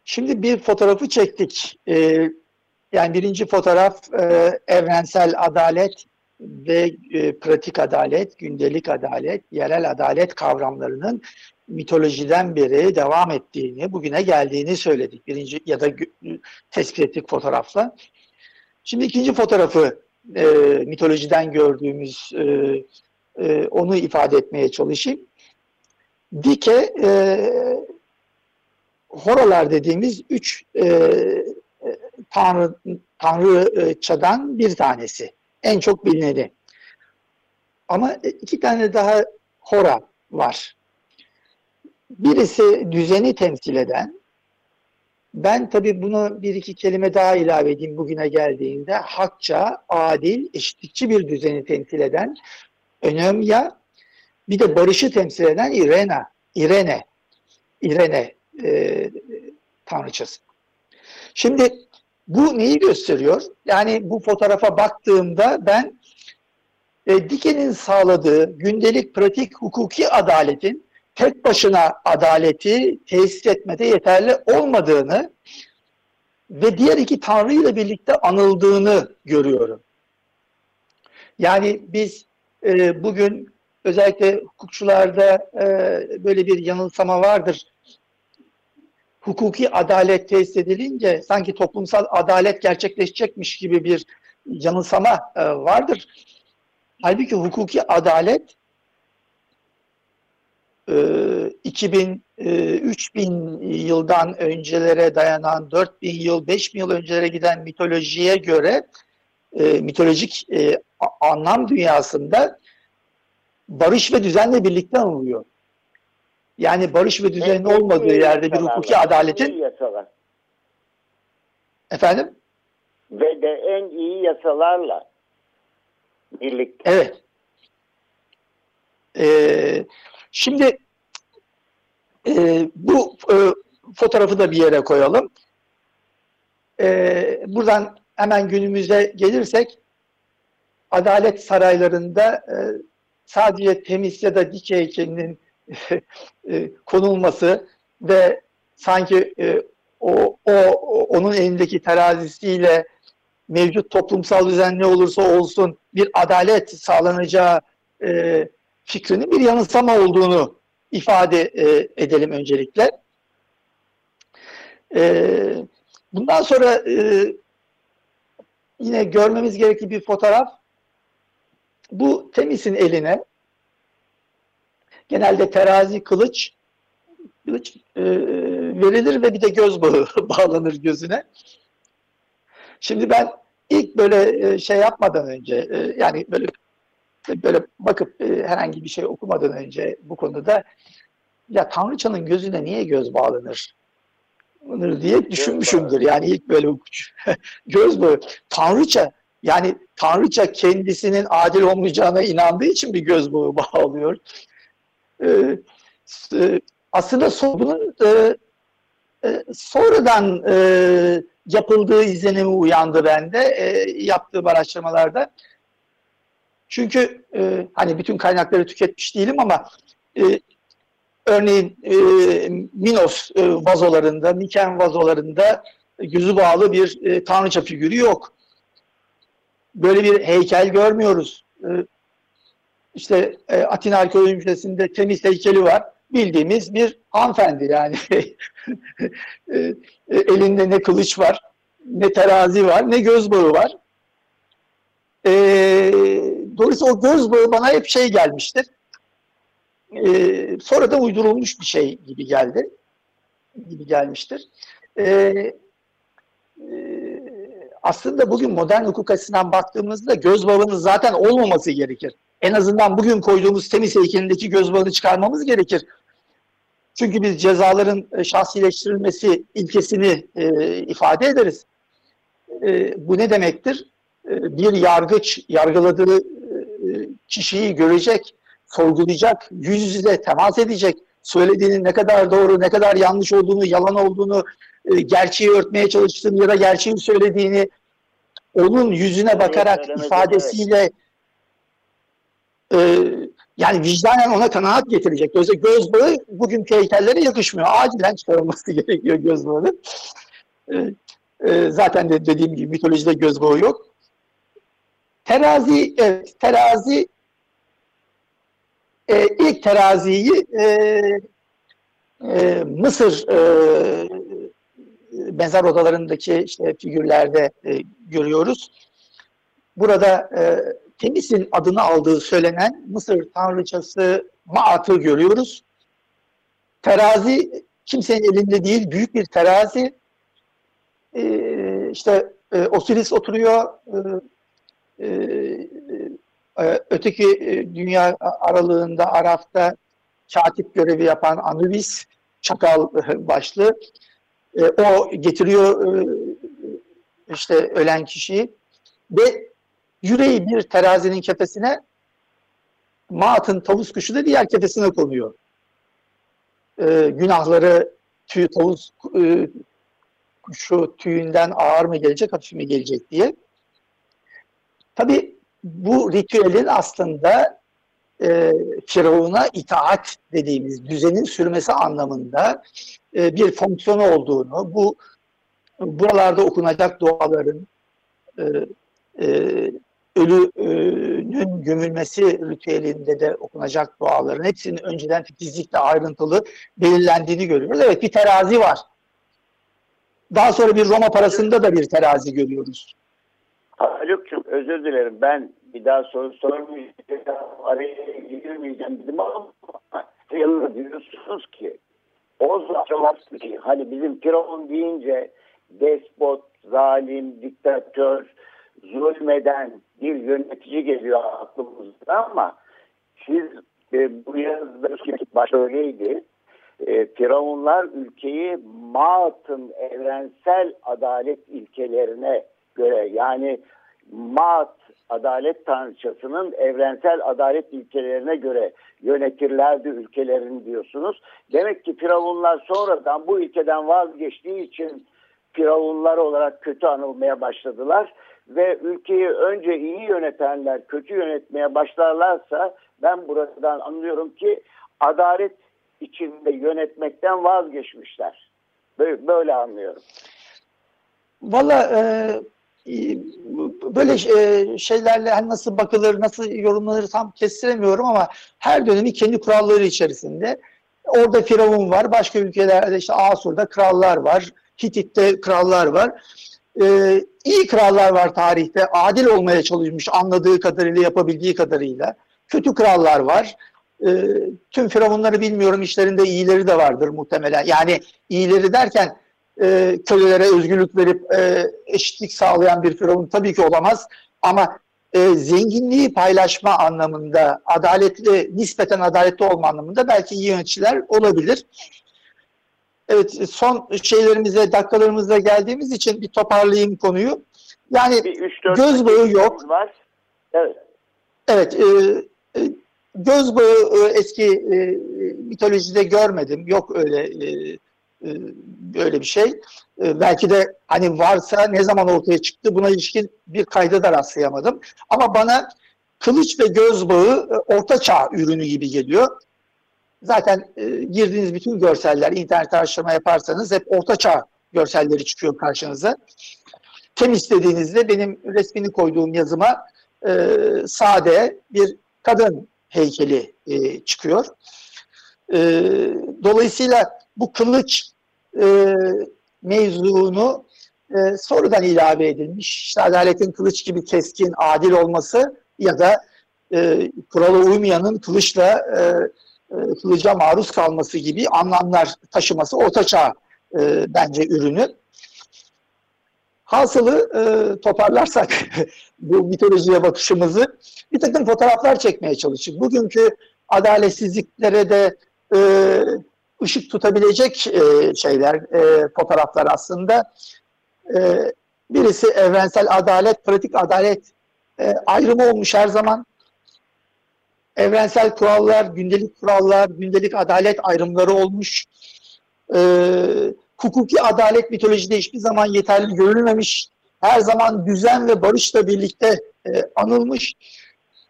Şimdi bir fotoğrafı çektik. Ee, yani birinci fotoğraf e, evrensel adalet ve e, pratik adalet, gündelik adalet, yerel adalet kavramlarının mitolojiden beri devam ettiğini, bugüne geldiğini söyledik. Birinci ya da tespit ettik fotoğrafla. Şimdi ikinci fotoğrafı e, mitolojiden gördüğümüz e, e, onu ifade etmeye çalışayım. Dike e, horolar dediğimiz üç e, tanrı tanrıçadan bir tanesi. En çok bilineni. Ama iki tane daha hora var. Birisi düzeni temsil eden, ben tabii bunu bir iki kelime daha ilave edeyim bugüne geldiğinde. Hakça, adil, eşitlikçi bir düzeni temsil eden Önemya, bir de barışı temsil eden Irena, Irene, Irene e, tanrıçası. Şimdi bu neyi gösteriyor? Yani bu fotoğrafa baktığımda ben e, Diken'in sağladığı gündelik pratik hukuki adaletin tek başına adaleti tesis etmede yeterli olmadığını ve diğer iki tanrı ile birlikte anıldığını görüyorum. Yani biz e, bugün özellikle hukukçularda e, böyle bir yanılsama vardır. Hukuki adalet tesis edilince sanki toplumsal adalet gerçekleşecekmiş gibi bir yanılsama e, vardır. Halbuki hukuki adalet 2000 3000 yıldan öncelere dayanan 4000 yıl 5000 yıl öncelere giden mitolojiye göre mitolojik anlam dünyasında barış ve düzenle birlikte anılıyor. Yani barış ve düzenin olmadığı yerde bir hukuki adaletin efendim ve de en iyi yasalarla birlikte. Evet. Ee, şimdi e, bu e, fotoğrafı da bir yere koyalım. E, buradan hemen günümüze gelirsek adalet saraylarında e, sadece temiz ya da dik heykelinin [laughs] e, konulması ve sanki e, o, o onun elindeki terazisiyle mevcut toplumsal düzen ne olursa olsun bir adalet sağlanacağı e, fikrinin bir yanılsama olduğunu ifade e, edelim öncelikle. E, bundan sonra e, yine görmemiz gerekli bir fotoğraf. Bu Temis'in eline genelde terazi kılıç kılıç e, verilir ve bir de göz bağı [laughs] bağlanır gözüne. Şimdi ben ilk böyle e, şey yapmadan önce e, yani böyle böyle bakıp e, herhangi bir şey okumadan önce bu konuda ya Tanrıçanın gözüne niye göz bağlanır? diye düşünmüşümdür. Yani ilk böyle [laughs] göz bağı. Tanrıça yani Tanrıça kendisinin adil olmayacağına inandığı için bir göz bağı bağlıyor. Ee, aslında bunun e, e, sonradan e, yapıldığı izlenimi uyandı bende e, yaptığım araştırmalarda. Çünkü e, hani bütün kaynakları tüketmiş değilim ama e, örneğin e, Minos e, vazolarında, Miken vazolarında gözü bağlı bir e, tanrıça figürü yok. Böyle bir heykel görmüyoruz. E, işte e, Atina Arkeoloji Müzesi'nde temiz heykeli var. Bildiğimiz bir hanımefendi yani. [laughs] e, e, elinde ne kılıç var, ne terazi var, ne göz bağı var. E, dolayısıyla o göz bağı bana hep şey gelmiştir. E, sonra da uydurulmuş bir şey gibi geldi. Gibi gelmiştir. E, e, aslında bugün modern hukuk açısından baktığımızda göz bağının zaten olmaması gerekir. En azından bugün koyduğumuz temiz heykelindeki göz bağını çıkarmamız gerekir. Çünkü biz cezaların e, şahsileştirilmesi ilkesini e, ifade ederiz. E, bu ne demektir? E, bir yargıç yargıladığı e, kişiyi görecek, sorgulayacak, yüz yüze temas edecek, söylediğinin ne kadar doğru, ne kadar yanlış olduğunu, yalan olduğunu, e, gerçeği örtmeye çalıştığını ya da gerçeği söylediğini onun yüzüne bakarak evet, ifadesiyle evet. e, yani vicdanen ona kanaat getirecek. Dolayısıyla göz bağı bugünkü heykellere yakışmıyor. Acilen çıkarılması [laughs] gerekiyor göz bağının. E, e, zaten de dediğim gibi mitolojide göz bağı yok. Terazi, evet, terazi e, ilk teraziyi e, e, Mısır e, benzer odalarındaki işte figürlerde e, görüyoruz. Burada e, Temis'in adını aldığı söylenen Mısır tanrıçası Maat'ı görüyoruz. Terazi kimsenin elinde değil, büyük bir terazi. Ee, işte e, Osiris oturuyor, e, e, öteki e, dünya aralığında Araf'ta katip görevi yapan Anubis, çakal başlı. E, o getiriyor e, işte ölen kişiyi ve yüreği bir terazinin kefesine Maat'ın tavus kuşu da diğer kefesine konuyor. Ee, günahları tüy, tavus e, kuşu tüyünden ağır mı gelecek, hafif mi gelecek diye. Tabi bu ritüelin aslında e, Firavun'a itaat dediğimiz düzenin sürmesi anlamında e, bir fonksiyonu olduğunu, bu buralarda okunacak duaların e, e, ölünün gömülmesi ritüelinde de okunacak duaların hepsinin önceden titizlikle ayrıntılı belirlendiğini görüyoruz. Evet bir terazi var. Daha sonra bir Roma parasında da bir terazi görüyoruz. Haluk'cum özür dilerim. Ben bir daha soru sormayacağım. Araya girmeyeceğim dedim ama diyorsunuz ki o zaman ki hani bizim Firavun deyince despot, zalim, diktatör, zulmeden bir yönetici geliyor aklımızda ama siz e, bu yazıda başta öyleydi. E, Firavunlar ülkeyi Maat'ın evrensel adalet ilkelerine göre yani Maat adalet tanrıçasının evrensel adalet ilkelerine göre yönetirlerdi ülkelerini diyorsunuz. Demek ki Firavunlar sonradan bu ilkeden vazgeçtiği için Firavunlar olarak kötü anılmaya başladılar ve ülkeyi önce iyi yönetenler kötü yönetmeye başlarlarsa ben buradan anlıyorum ki adalet içinde yönetmekten vazgeçmişler. Böyle, böyle anlıyorum. Valla e, böyle e, şeylerle hani nasıl bakılır, nasıl yorumlanır tam kestiremiyorum ama her dönemi kendi kuralları içerisinde. Orada Firavun var, başka ülkelerde işte Asur'da krallar var, Hitit'te krallar var. Ee, iyi krallar var tarihte, adil olmaya çalışmış anladığı kadarıyla, yapabildiği kadarıyla. Kötü krallar var. Ee, tüm firavunları bilmiyorum, işlerinde iyileri de vardır muhtemelen. Yani iyileri derken e, kölelere özgürlük verip e, eşitlik sağlayan bir firavun tabii ki olamaz. Ama e, zenginliği paylaşma anlamında, adaletli, nispeten adaletli olma anlamında belki iyi yöneticiler olabilir. Evet, son şeylerimize, dakikalarımıza geldiğimiz için bir toparlayayım konuyu. Yani Bir üç, dört göz bağı yok. Var. Evet. Evet, e, e, göz bağı e, eski e, mitolojide görmedim. Yok öyle e, böyle bir şey. E, belki de hani varsa ne zaman ortaya çıktı buna ilişkin bir kayda da rastlayamadım. Ama bana kılıç ve göz bağı e, orta çağ ürünü gibi geliyor. Zaten e, girdiğiniz bütün görseller, internet araştırma yaparsanız hep orta çağ görselleri çıkıyor karşınıza. Tem istediğinizde benim resmini koyduğum yazıma e, sade bir kadın heykeli e, çıkıyor. E, dolayısıyla bu kılıç e, mevzunu e, sonradan ilave edilmiş. İşte adaletin kılıç gibi keskin, adil olması ya da e, kurala uymayanın kılıçla e, e, kılıca maruz kalması gibi anlamlar taşıması ortaçağ e, bence ürünü. Hasılı e, toparlarsak [laughs] bu mitolojiye bakışımızı bir takım fotoğraflar çekmeye çalıştık. Bugünkü adaletsizliklere de e, ışık tutabilecek e, şeyler, e, fotoğraflar aslında. E, birisi evrensel adalet, pratik adalet e, ayrımı olmuş her zaman. Evrensel kurallar, gündelik kurallar, gündelik adalet ayrımları olmuş. E, hukuki adalet mitolojide hiçbir zaman yeterli görülmemiş. Her zaman düzen ve barışla birlikte e, anılmış.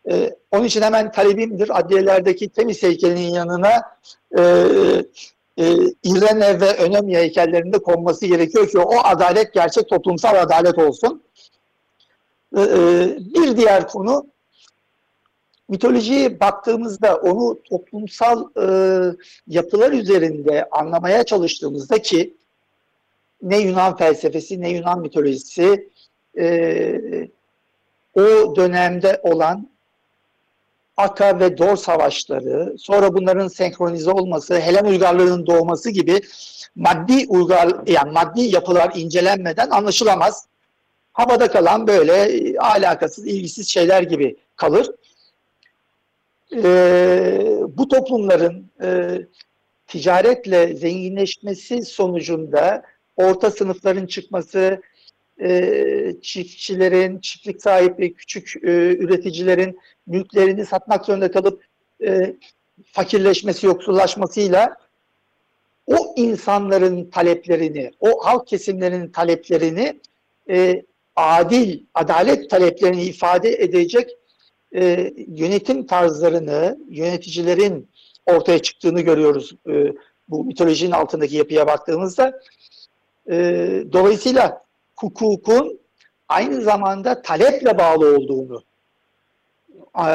E, onun için hemen talebimdir adliyelerdeki Temis heykelinin yanına e, e, İrene ve Önemli heykellerinde konması gerekiyor ki o adalet gerçek toplumsal adalet olsun. E, bir diğer konu mitolojiye baktığımızda onu toplumsal e, yapılar üzerinde anlamaya çalıştığımızda ki ne Yunan felsefesi ne Yunan mitolojisi e, o dönemde olan Aka ve Dor savaşları, sonra bunların senkronize olması, Helen uygarlığının doğması gibi maddi uygar yani maddi yapılar incelenmeden anlaşılamaz. Havada kalan böyle alakasız, ilgisiz şeyler gibi kalır. Ee, bu toplumların e, ticaretle zenginleşmesi sonucunda orta sınıfların çıkması, e, çiftçilerin, çiftlik sahibi, küçük e, üreticilerin mülklerini satmak zorunda kalıp e, fakirleşmesi, yoksullaşmasıyla o insanların taleplerini, o halk kesimlerinin taleplerini e, adil, adalet taleplerini ifade edecek e, yönetim tarzlarını, yöneticilerin ortaya çıktığını görüyoruz e, bu mitolojinin altındaki yapıya baktığımızda. E, dolayısıyla hukukun aynı zamanda taleple bağlı olduğunu e,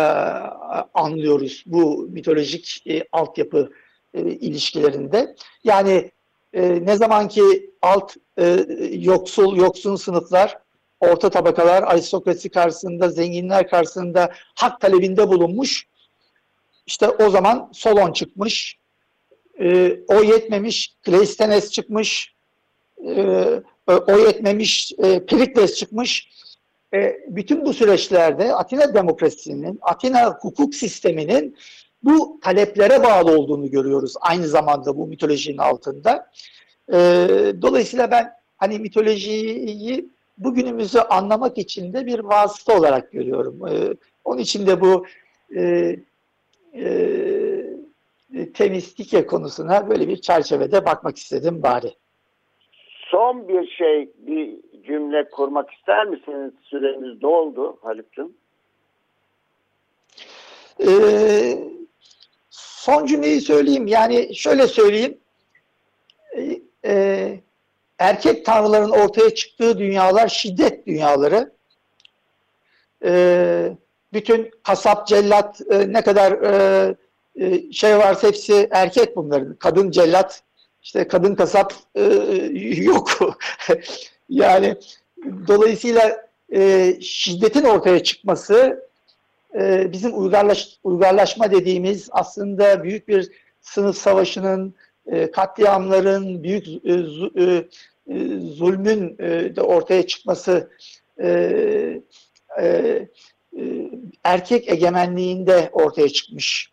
anlıyoruz bu mitolojik e, altyapı e, ilişkilerinde. Yani e, ne zaman ki alt yoksul, yoksun sınıflar, orta tabakalar aristokrasi karşısında, zenginler karşısında hak talebinde bulunmuş, işte o zaman Solon çıkmış. O yetmemiş Kleisthenes çıkmış. O yetmemiş e, Perikles çıkmış. E, bütün bu süreçlerde Atina demokrasisinin, Atina hukuk sisteminin bu taleplere bağlı olduğunu görüyoruz aynı zamanda bu mitolojinin altında. E, dolayısıyla ben hani mitolojiyi bugünümüzü anlamak için de bir vasıta olarak görüyorum. E, onun için de bu e, e, temistike konusuna böyle bir çerçevede bakmak istedim bari. Son bir şey, bir cümle kurmak ister misiniz? Süremiz doldu Haluk'cum. Ee, son cümleyi söyleyeyim. Yani şöyle söyleyeyim. Ee, e, erkek tanrıların ortaya çıktığı dünyalar şiddet dünyaları. Ee, bütün kasap, cellat e, ne kadar e, e, şey varsa hepsi erkek bunların. Kadın cellat, işte kadın kasap e, yok. [laughs] yani dolayısıyla e, şiddetin ortaya çıkması e, bizim uygarlaş, uygarlaşma dediğimiz aslında büyük bir sınıf savaşının, e, katliamların, büyük e, e, e, zulmün e, de ortaya çıkması e, e, e, erkek egemenliğinde ortaya çıkmış.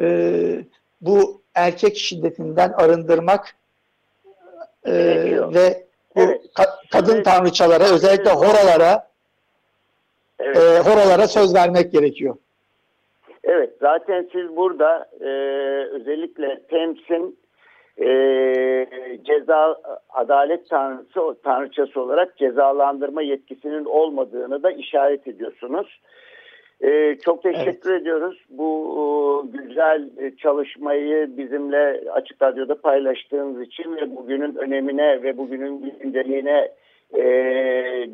E, bu erkek şiddetinden arındırmak e, ve bu evet. ka kadın evet. tanrıçalara özellikle horalara evet. e, horalara söz vermek gerekiyor. Evet zaten siz burada e, özellikle temsin e, ceza adalet tanrısı tanrıçası olarak cezalandırma yetkisinin olmadığını da işaret ediyorsunuz. Ee, çok teşekkür evet. ediyoruz. Bu e, güzel e, çalışmayı bizimle Açık Radyo'da paylaştığınız için ve bugünün önemine ve bugünün günceliğine e,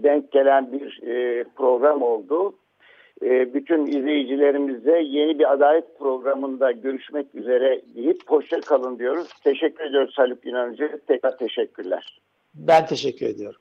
denk gelen bir e, program oldu. E, bütün izleyicilerimize yeni bir adalet programında görüşmek üzere deyip hoşça kalın diyoruz. Teşekkür ediyoruz Haluk İnanıcı. Tekrar teşekkürler. Ben teşekkür ediyorum.